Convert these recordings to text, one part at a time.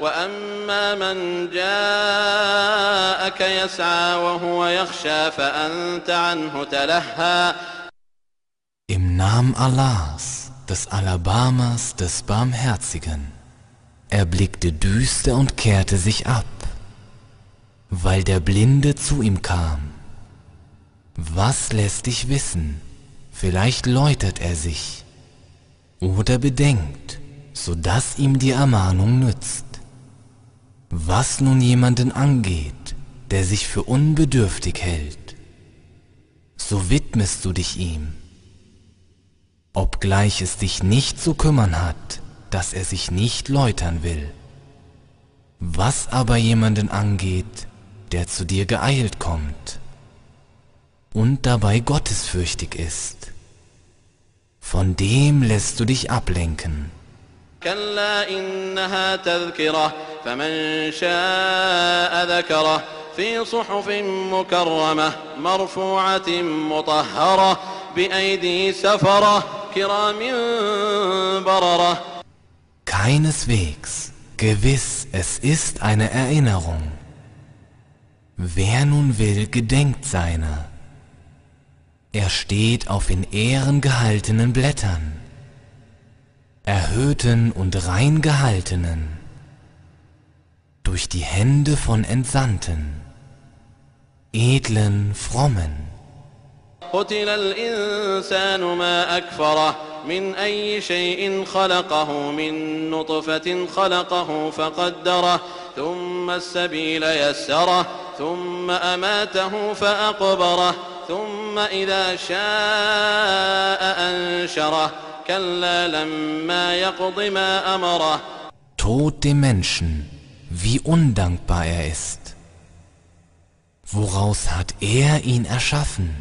وأما من جاءك يسعى وهو يخشى فأنت عنه تلهى Im Namen Allahs, des Alabamas, des Barmherzigen. Er blickte düster und kehrte sich ab, weil der Blinde zu ihm kam. Was lässt dich wissen? Vielleicht läutert er sich oder bedenkt, so dass ihm die Ermahnung nützt. Was nun jemanden angeht, der sich für unbedürftig hält, so widmest du dich ihm, obgleich es dich nicht zu kümmern hat, dass er sich nicht läutern will. Was aber jemanden angeht, der zu dir geeilt kommt und dabei gottesfürchtig ist, von dem lässt du dich ablenken. كلا إنها تذكرة فمن شاء ذكره في صحف مكرمة مرفوعة مطهرة بأيدي سفرة كرام بررة Keineswegs, gewiss, es ist eine Erinnerung. Wer nun will, gedenkt seiner. Er steht auf in Ehren gehaltenen Blättern, erhöhten und rein gehaltenen, durch die Hände von Entsandten, edlen, frommen. قتل الإنسان ما أكفره من أي شيء خلقه من نطفة خلقه فقدره ثم السبيل يسره ثم أماته فأقبره ثم إذا شاء أنشره كلا لما يقض ما أمره Tod dem Menschen, wie undankbar er ist. Woraus hat er ihn erschaffen?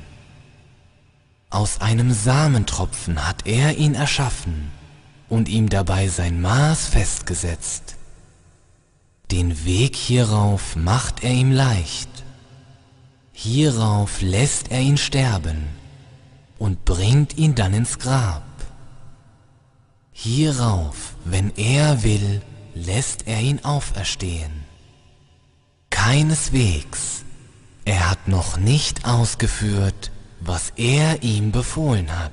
Aus einem Samentropfen hat er ihn erschaffen und ihm dabei sein Maß festgesetzt. Den Weg hierauf macht er ihm leicht. Hierauf lässt er ihn sterben und bringt ihn dann ins Grab. Hierauf, wenn er will, lässt er ihn auferstehen. Keineswegs, er hat noch nicht ausgeführt, was er ihm befohlen hat.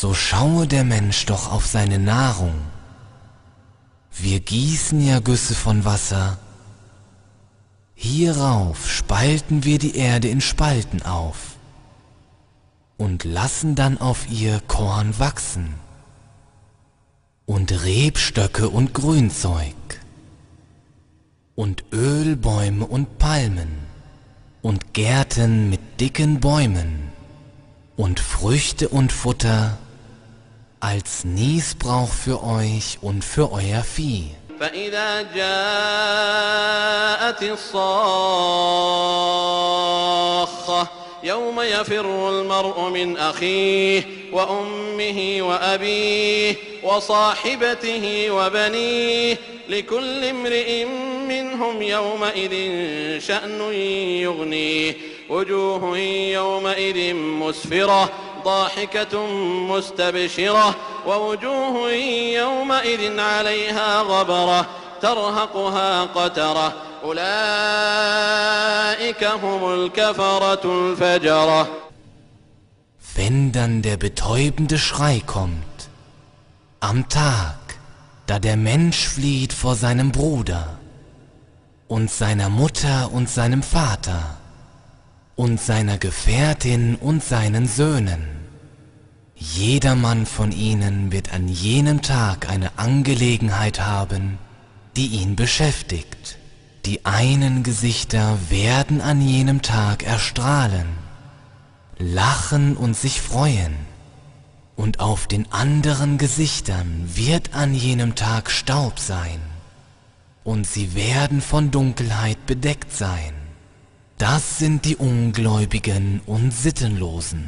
So schaue der Mensch doch auf seine Nahrung. Wir gießen ja Güsse von Wasser. Hierauf spalten wir die Erde in Spalten auf und lassen dann auf ihr Korn wachsen und Rebstöcke und Grünzeug und Ölbäume und Palmen und Gärten mit dicken Bäumen und Früchte und Futter als Niesbrauch für euch und für euer Vieh. فإذا جاءت الصاخة يوم يفر المرء من أخيه وأمه وأبيه وصاحبته وبنيه لكل امرئ منهم يومئذ شأن يغنيه وجوه يومئذ مسفرة ضاحكة مستبشرة ووجوه يومئذ عليها غبرة ترهقها قترة أولئك هم الكفرة الفجرة Wenn dann der betäubende Schrei kommt, am Tag, da der Mensch flieht vor seinem Bruder und seiner Mutter und seinem Vater und seiner Gefährtin und seinen Söhnen, Jedermann von ihnen wird an jenem Tag eine Angelegenheit haben, die ihn beschäftigt. Die einen Gesichter werden an jenem Tag erstrahlen, lachen und sich freuen, und auf den anderen Gesichtern wird an jenem Tag Staub sein, und sie werden von Dunkelheit bedeckt sein. Das sind die Ungläubigen und Sittenlosen.